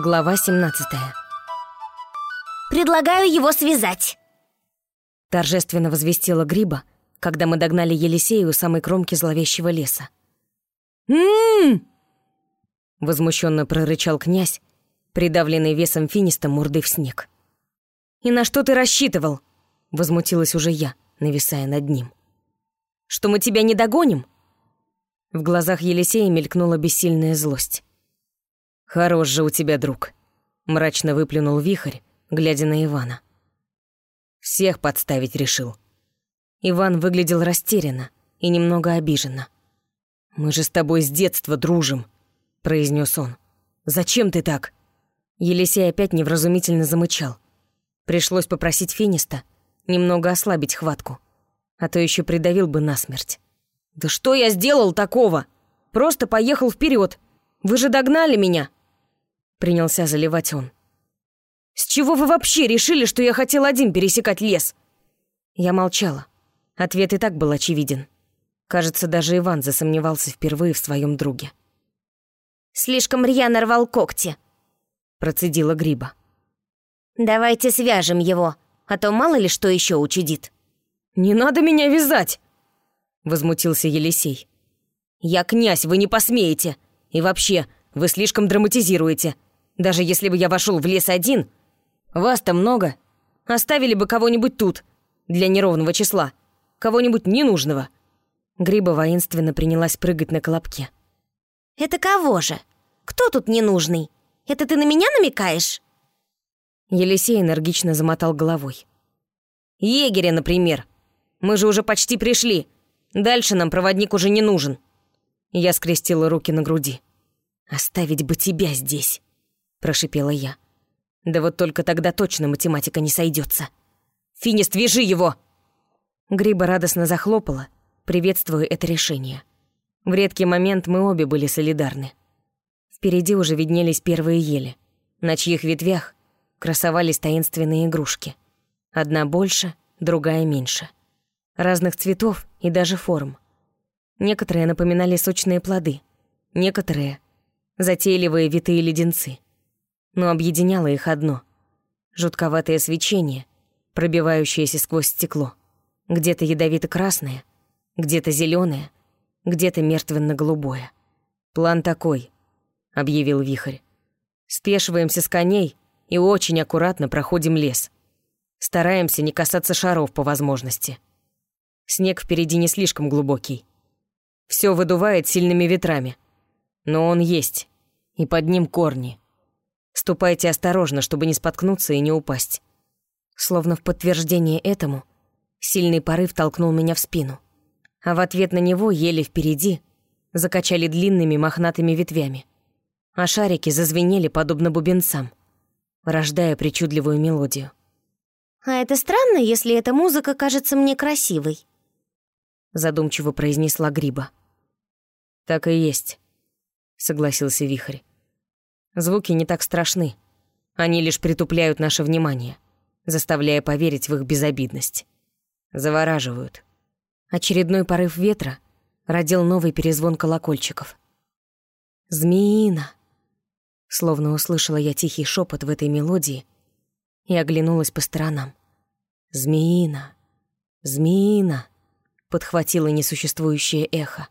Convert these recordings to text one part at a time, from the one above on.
Глава 17 «Предлагаю его связать!» Торжественно возвестила Гриба, когда мы догнали Елисея у самой кромки зловещего леса. «М-м-м!» Возмущенно прорычал князь, придавленный весом финиста мордой в снег. «И на что ты рассчитывал?» Возмутилась уже я, нависая над ним. «Что мы тебя не догоним?» В глазах Елисея мелькнула бессильная злость. «Хорош же у тебя друг», — мрачно выплюнул вихрь, глядя на Ивана. «Всех подставить решил». Иван выглядел растерянно и немного обиженно. «Мы же с тобой с детства дружим», — произнес он. «Зачем ты так?» Елисей опять невразумительно замычал. Пришлось попросить Финиста немного ослабить хватку, а то еще придавил бы насмерть. «Да что я сделал такого? Просто поехал вперед. Вы же догнали меня!» Принялся заливать он. «С чего вы вообще решили, что я хотел один пересекать лес?» Я молчала. Ответ и так был очевиден. Кажется, даже Иван засомневался впервые в своем друге. «Слишком рьяно рвал когти», — процедила Гриба. «Давайте свяжем его, а то мало ли что еще учудит». «Не надо меня вязать!» — возмутился Елисей. «Я князь, вы не посмеете. И вообще, вы слишком драматизируете. Даже если бы я вошел в лес один, вас-то много. Оставили бы кого-нибудь тут, для неровного числа, кого-нибудь ненужного». Гриба воинственно принялась прыгать на колобке. «Это кого же? Кто тут ненужный? Это ты на меня намекаешь?» Елисей энергично замотал головой. «Егеря, например. Мы же уже почти пришли. Дальше нам проводник уже не нужен». Я скрестила руки на груди. «Оставить бы тебя здесь», — прошипела я. «Да вот только тогда точно математика не сойдется. Финист, вяжи его!» Гриба радостно захлопала, приветствуя это решение. В редкий момент мы обе были солидарны. Впереди уже виднелись первые ели, на чьих ветвях красовались таинственные игрушки. Одна больше, другая меньше. Разных цветов и даже форм. Некоторые напоминали сочные плоды, некоторые — затейливые витые леденцы. Но объединяло их одно — жутковатое свечение, пробивающееся сквозь стекло. Где-то ядовито-красное, где-то зеленое, где-то мертвенно-голубое. «План такой», — объявил Вихрь. «Спешиваемся с коней и очень аккуратно проходим лес. Стараемся не касаться шаров по возможности. Снег впереди не слишком глубокий. Все выдувает сильными ветрами. Но он есть, и под ним корни. Ступайте осторожно, чтобы не споткнуться и не упасть. Словно в подтверждение этому, сильный порыв толкнул меня в спину. А в ответ на него, еле впереди, закачали длинными мохнатыми ветвями. А шарики зазвенели подобно бубенцам рождая причудливую мелодию. «А это странно, если эта музыка кажется мне красивой», задумчиво произнесла Гриба. «Так и есть», — согласился Вихрь. «Звуки не так страшны. Они лишь притупляют наше внимание, заставляя поверить в их безобидность. Завораживают». Очередной порыв ветра родил новый перезвон колокольчиков. «Змеина!» Словно услышала я тихий шепот в этой мелодии и оглянулась по сторонам. «Змеина! Змеина!» Подхватило несуществующее эхо.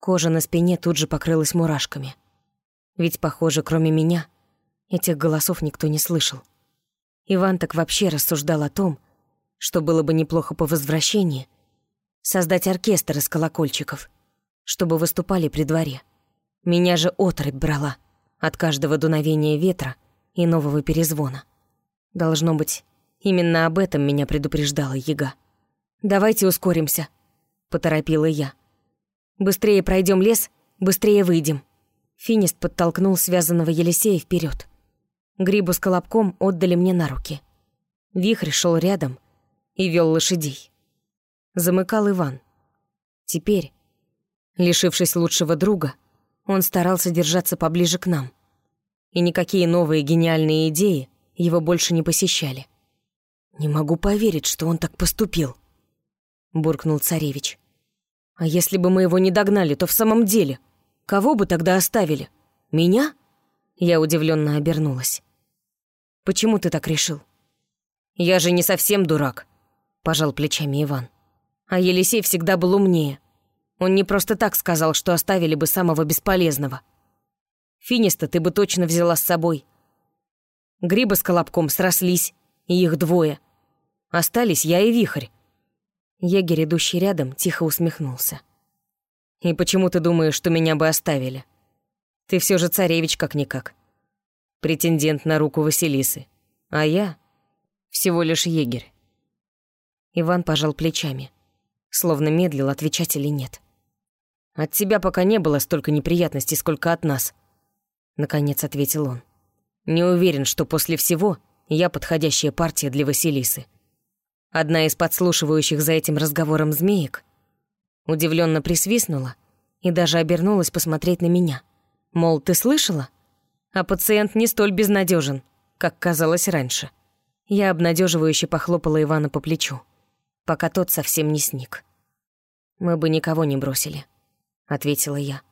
Кожа на спине тут же покрылась мурашками. Ведь, похоже, кроме меня, этих голосов никто не слышал. Иван так вообще рассуждал о том, что было бы неплохо по возвращении создать оркестр из колокольчиков, чтобы выступали при дворе. Меня же отрыбь брала — от каждого дуновения ветра и нового перезвона. Должно быть, именно об этом меня предупреждала яга. «Давайте ускоримся», — поторопила я. «Быстрее пройдем лес, быстрее выйдем». Финист подтолкнул связанного Елисея вперед. Грибу с колобком отдали мне на руки. Вихрь шел рядом и вел лошадей. Замыкал Иван. Теперь, лишившись лучшего друга, он старался держаться поближе к нам. И никакие новые гениальные идеи его больше не посещали. «Не могу поверить, что он так поступил», — буркнул царевич. «А если бы мы его не догнали, то в самом деле, кого бы тогда оставили? Меня? Я удивленно обернулась. «Почему ты так решил?» «Я же не совсем дурак», — пожал плечами Иван. А Елисей всегда был умнее. Он не просто так сказал, что оставили бы самого бесполезного. Финиста ты бы точно взяла с собой. Грибы с Колобком срослись, и их двое. Остались я и Вихрь. Егерь, идущий рядом, тихо усмехнулся. «И почему ты думаешь, что меня бы оставили? Ты все же царевич как-никак. Претендент на руку Василисы. А я всего лишь егерь». Иван пожал плечами, словно медлил, отвечать или нет. «От тебя пока не было столько неприятностей, сколько от нас», — наконец ответил он. «Не уверен, что после всего я подходящая партия для Василисы». Одна из подслушивающих за этим разговором змеек удивленно присвистнула и даже обернулась посмотреть на меня. Мол, ты слышала? А пациент не столь безнадежен, как казалось раньше. Я обнадеживающе похлопала Ивана по плечу, пока тот совсем не сник. «Мы бы никого не бросили», — ответила я.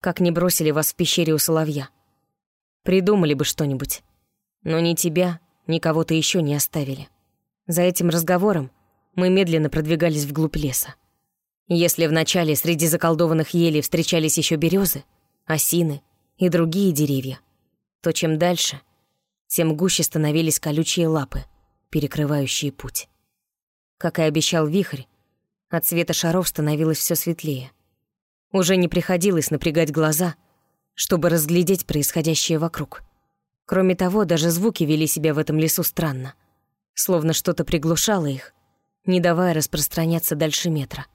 «Как не бросили вас в пещере у соловья. Придумали бы что-нибудь. Но ни тебя, ни кого-то еще не оставили». За этим разговором мы медленно продвигались вглубь леса. Если вначале среди заколдованных елей встречались еще березы, осины и другие деревья, то чем дальше, тем гуще становились колючие лапы, перекрывающие путь. Как и обещал вихрь, от света шаров становилось все светлее. Уже не приходилось напрягать глаза, чтобы разглядеть происходящее вокруг. Кроме того, даже звуки вели себя в этом лесу странно словно что-то приглушало их, не давая распространяться дальше метра.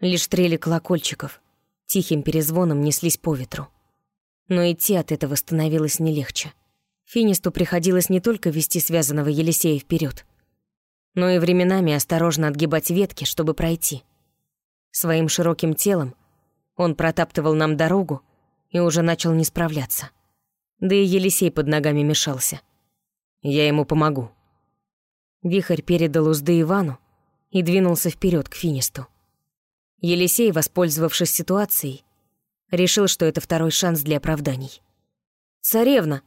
Лишь трели колокольчиков тихим перезвоном неслись по ветру. Но идти от этого становилось не легче. Финисту приходилось не только вести связанного Елисея вперед, но и временами осторожно отгибать ветки, чтобы пройти. Своим широким телом он протаптывал нам дорогу и уже начал не справляться. Да и Елисей под ногами мешался. «Я ему помогу», Вихрь передал узды Ивану и двинулся вперед к Финисту. Елисей, воспользовавшись ситуацией, решил, что это второй шанс для оправданий. «Царевна,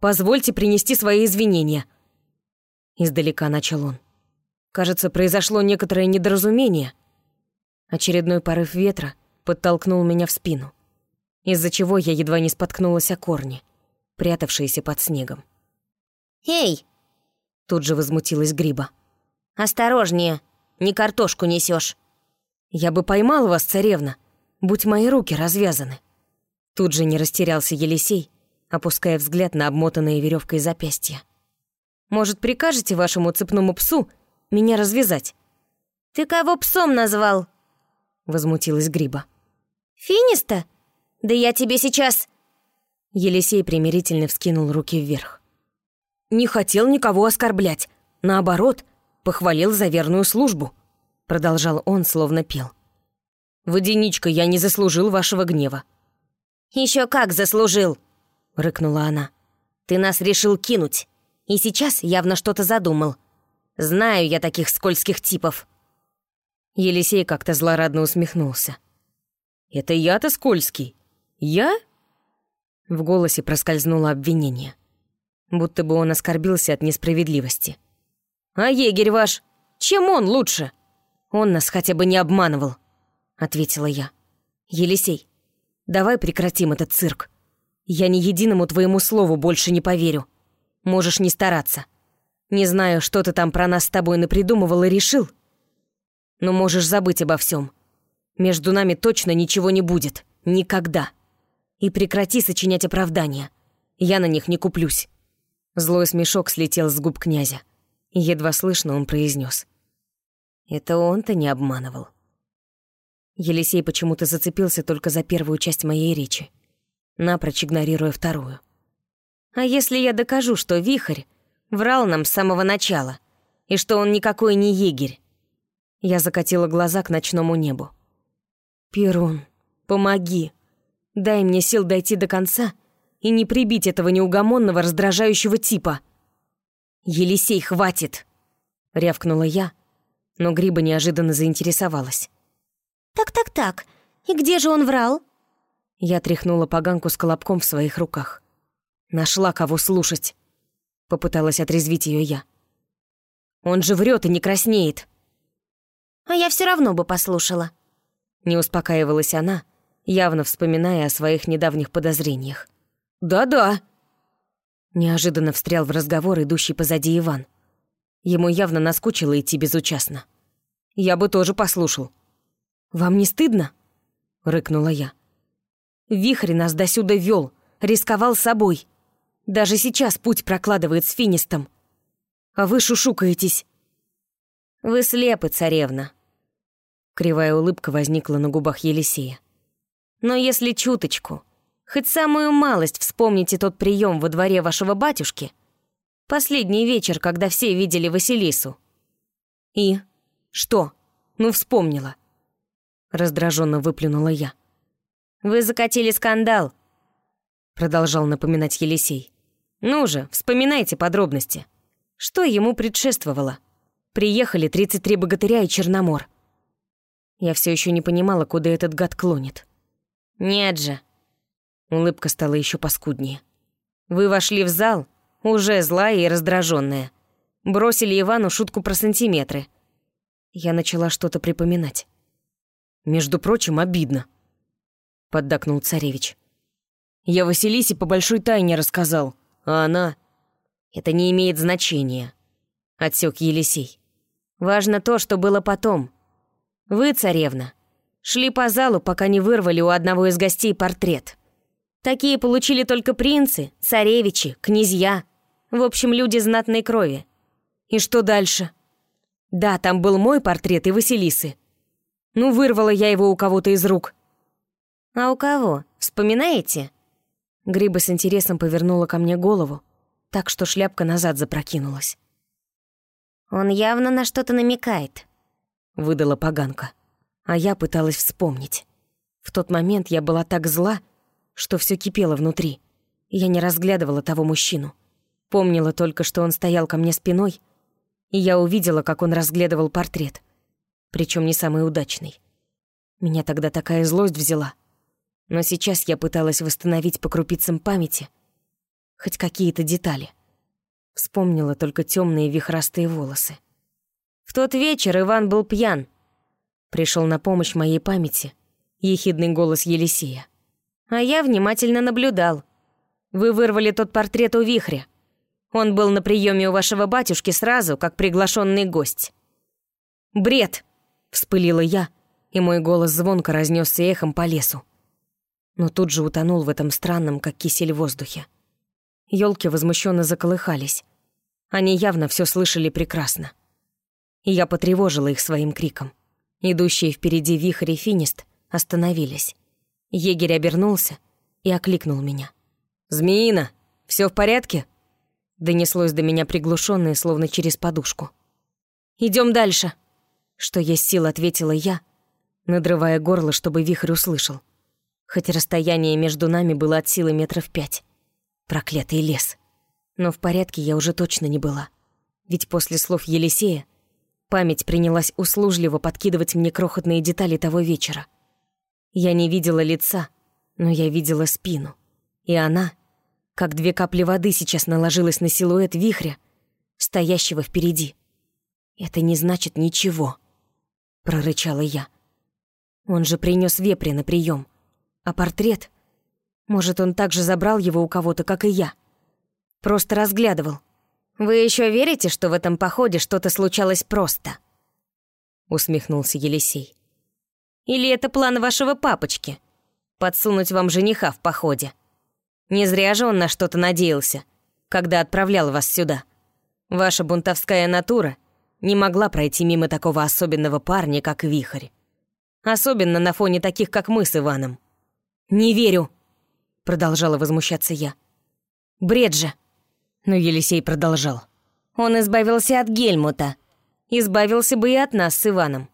позвольте принести свои извинения», — издалека начал он. «Кажется, произошло некоторое недоразумение». Очередной порыв ветра подтолкнул меня в спину, из-за чего я едва не споткнулась о корни, прятавшиеся под снегом. «Эй, Тут же возмутилась Гриба. «Осторожнее, не картошку несешь. «Я бы поймал вас, царевна, будь мои руки развязаны». Тут же не растерялся Елисей, опуская взгляд на обмотанные веревкой запястья. «Может, прикажете вашему цепному псу меня развязать?» «Ты кого псом назвал?» Возмутилась Гриба. «Финиста? Да я тебе сейчас...» Елисей примирительно вскинул руки вверх не хотел никого оскорблять. Наоборот, похвалил за верную службу», — продолжал он, словно пел. «Водяничка, я не заслужил вашего гнева». Еще как заслужил!» — рыкнула она. «Ты нас решил кинуть, и сейчас явно что-то задумал. Знаю я таких скользких типов». Елисей как-то злорадно усмехнулся. «Это я-то скользкий? Я?» В голосе проскользнуло обвинение будто бы он оскорбился от несправедливости. «А егерь ваш? Чем он лучше?» «Он нас хотя бы не обманывал», — ответила я. «Елисей, давай прекратим этот цирк. Я ни единому твоему слову больше не поверю. Можешь не стараться. Не знаю, что ты там про нас с тобой напридумывал и решил, но можешь забыть обо всем. Между нами точно ничего не будет. Никогда. И прекрати сочинять оправдания. Я на них не куплюсь». Злой смешок слетел с губ князя. Едва слышно он произнес: «Это он-то не обманывал». Елисей почему-то зацепился только за первую часть моей речи, напрочь игнорируя вторую. «А если я докажу, что Вихрь врал нам с самого начала, и что он никакой не егерь?» Я закатила глаза к ночному небу. «Перун, помоги! Дай мне сил дойти до конца и не прибить этого неугомонного раздражающего типа. «Елисей, хватит!» — рявкнула я, но Гриба неожиданно заинтересовалась. «Так-так-так, и где же он врал?» Я тряхнула поганку с колобком в своих руках. Нашла кого слушать. Попыталась отрезвить ее я. Он же врет и не краснеет. А я все равно бы послушала. Не успокаивалась она, явно вспоминая о своих недавних подозрениях. «Да-да», Неожиданно встрял в разговор идущий позади Иван. Ему явно наскучило идти безучастно. «Я бы тоже послушал». «Вам не стыдно?» — рыкнула я. «Вихрь нас досюда вел, рисковал собой. Даже сейчас путь прокладывает с финистом. А вы шушукаетесь». «Вы слепы, царевна». Кривая улыбка возникла на губах Елисея. «Но если чуточку, Хоть самую малость вспомните тот прием во дворе вашего батюшки. Последний вечер, когда все видели Василису. И? Что? Ну, вспомнила. Раздраженно выплюнула я. Вы закатили скандал. Продолжал напоминать Елисей. Ну же, вспоминайте подробности. Что ему предшествовало? Приехали 33 богатыря и Черномор. Я все еще не понимала, куда этот гад клонит. Нет же, Улыбка стала еще паскуднее. «Вы вошли в зал, уже злая и раздраженная. Бросили Ивану шутку про сантиметры. Я начала что-то припоминать. «Между прочим, обидно», — поддакнул царевич. «Я Василисе по большой тайне рассказал, а она...» «Это не имеет значения», — отсек Елисей. «Важно то, что было потом. Вы, царевна, шли по залу, пока не вырвали у одного из гостей портрет». Такие получили только принцы, царевичи, князья. В общем, люди знатной крови. И что дальше? Да, там был мой портрет и Василисы. Ну, вырвала я его у кого-то из рук. А у кого? Вспоминаете? Гриба с интересом повернула ко мне голову, так что шляпка назад запрокинулась. «Он явно на что-то намекает», — выдала поганка. А я пыталась вспомнить. В тот момент я была так зла, что все кипело внутри. Я не разглядывала того мужчину. Помнила только, что он стоял ко мне спиной, и я увидела, как он разглядывал портрет. Причем не самый удачный. Меня тогда такая злость взяла. Но сейчас я пыталась восстановить по крупицам памяти хоть какие-то детали. Вспомнила только темные вихрастые волосы. В тот вечер Иван был пьян. Пришел на помощь моей памяти ехидный голос Елисея. А я внимательно наблюдал. Вы вырвали тот портрет у вихря. Он был на приеме у вашего батюшки сразу, как приглашенный гость. «Бред!» — вспылила я, и мой голос звонко разнесся эхом по лесу. Но тут же утонул в этом странном, как кисель воздухе. Ёлки возмущенно заколыхались. Они явно все слышали прекрасно. И я потревожила их своим криком. Идущие впереди вихрь и финист остановились. Егерь обернулся и окликнул меня. «Змеина, все в порядке?» Донеслось до меня приглушенное, словно через подушку. Идем дальше!» Что есть сил, ответила я, надрывая горло, чтобы вихрь услышал. Хоть расстояние между нами было от силы метров пять. Проклятый лес. Но в порядке я уже точно не была. Ведь после слов Елисея память принялась услужливо подкидывать мне крохотные детали того вечера. Я не видела лица, но я видела спину. И она, как две капли воды, сейчас наложилась на силуэт вихря, стоящего впереди. «Это не значит ничего», — прорычала я. «Он же принес вепря на прием, А портрет? Может, он также забрал его у кого-то, как и я? Просто разглядывал. Вы еще верите, что в этом походе что-то случалось просто?» Усмехнулся Елисей. Или это план вашего папочки? Подсунуть вам жениха в походе. Не зря же он на что-то надеялся, когда отправлял вас сюда. Ваша бунтовская натура не могла пройти мимо такого особенного парня, как Вихрь. Особенно на фоне таких, как мы с Иваном. «Не верю», — продолжала возмущаться я. «Бред же». Но Елисей продолжал. «Он избавился от Гельмута. Избавился бы и от нас с Иваном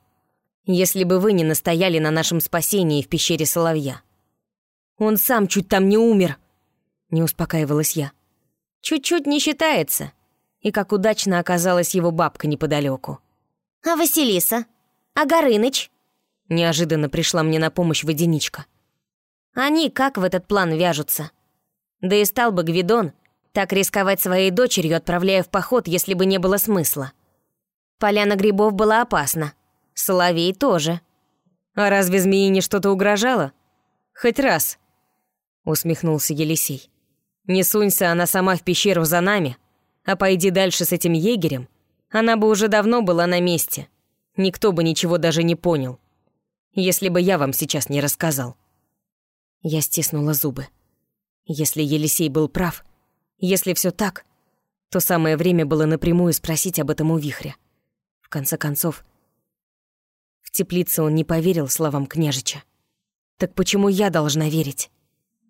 если бы вы не настояли на нашем спасении в пещере Соловья. Он сам чуть там не умер, не успокаивалась я. Чуть-чуть не считается. И как удачно оказалась его бабка неподалеку. А Василиса? А Горыныч? Неожиданно пришла мне на помощь водяничка. Они как в этот план вяжутся? Да и стал бы Гвидон так рисковать своей дочерью, отправляя в поход, если бы не было смысла. Поляна грибов была опасна. Соловей тоже. «А разве змеине что-то угрожало?» «Хоть раз», — усмехнулся Елисей. «Не сунься она сама в пещеру за нами, а пойди дальше с этим егерем, она бы уже давно была на месте. Никто бы ничего даже не понял, если бы я вам сейчас не рассказал». Я стиснула зубы. Если Елисей был прав, если все так, то самое время было напрямую спросить об этом у вихря. В конце концов, в теплице он не поверил словам княжича. Так почему я должна верить?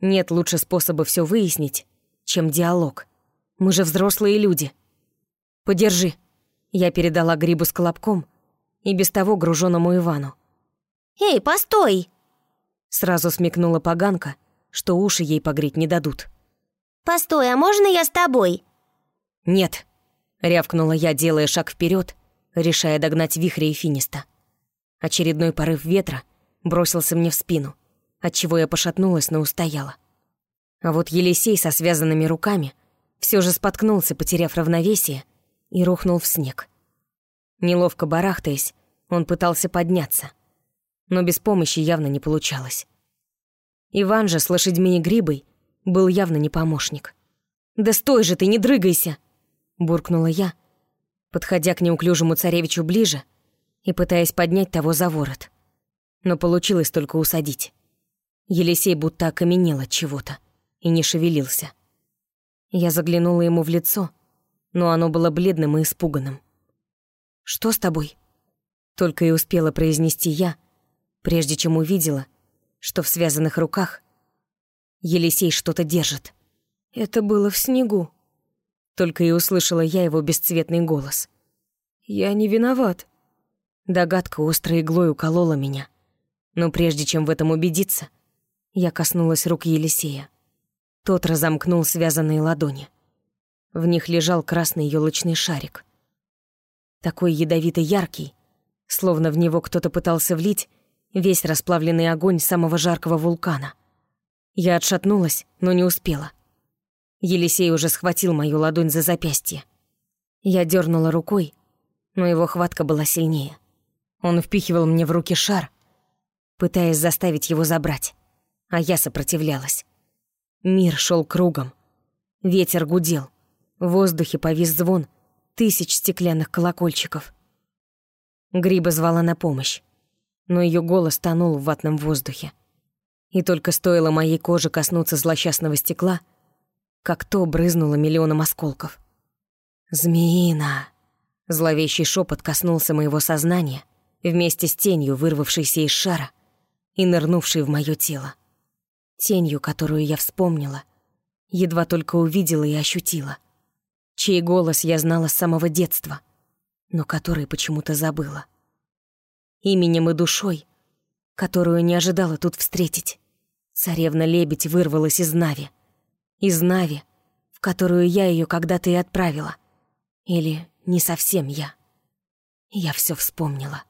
Нет лучше способа все выяснить, чем диалог. Мы же взрослые люди. Подержи. Я передала грибу с колобком и без того груженному Ивану. «Эй, постой!» Сразу смекнула поганка, что уши ей погреть не дадут. «Постой, а можно я с тобой?» «Нет», — рявкнула я, делая шаг вперед, решая догнать вихря и финиста. Очередной порыв ветра бросился мне в спину, отчего я пошатнулась, но устояла. А вот Елисей со связанными руками все же споткнулся, потеряв равновесие, и рухнул в снег. Неловко барахтаясь, он пытался подняться, но без помощи явно не получалось. Иван же с лошадьми и грибой был явно не помощник. «Да стой же ты, не дрыгайся!» — буркнула я, подходя к неуклюжему царевичу ближе и пытаясь поднять того за ворот. Но получилось только усадить. Елисей будто окаменел от чего-то и не шевелился. Я заглянула ему в лицо, но оно было бледным и испуганным. «Что с тобой?» Только и успела произнести я, прежде чем увидела, что в связанных руках Елисей что-то держит. «Это было в снегу», — только и услышала я его бесцветный голос. «Я не виноват». Догадка острой иглой уколола меня. Но прежде чем в этом убедиться, я коснулась рук Елисея. Тот разомкнул связанные ладони. В них лежал красный елочный шарик. Такой ядовито яркий, словно в него кто-то пытался влить весь расплавленный огонь самого жаркого вулкана. Я отшатнулась, но не успела. Елисей уже схватил мою ладонь за запястье. Я дернула рукой, но его хватка была сильнее. Он впихивал мне в руки шар, пытаясь заставить его забрать, а я сопротивлялась. Мир шел кругом. Ветер гудел. В воздухе повис звон тысяч стеклянных колокольчиков. Гриба звала на помощь, но ее голос тонул в ватном воздухе. И только стоило моей коже коснуться злосчастного стекла, как то брызнуло миллионом осколков. «Змеина!» Зловещий шепот коснулся моего сознания, вместе с тенью, вырвавшейся из шара и нырнувшей в мое тело. Тенью, которую я вспомнила, едва только увидела и ощутила. Чей голос я знала с самого детства, но который почему-то забыла. Именем и душой, которую не ожидала тут встретить. Царевна-лебедь вырвалась из Нави. Из Нави, в которую я ее когда-то и отправила. Или не совсем я. Я все вспомнила.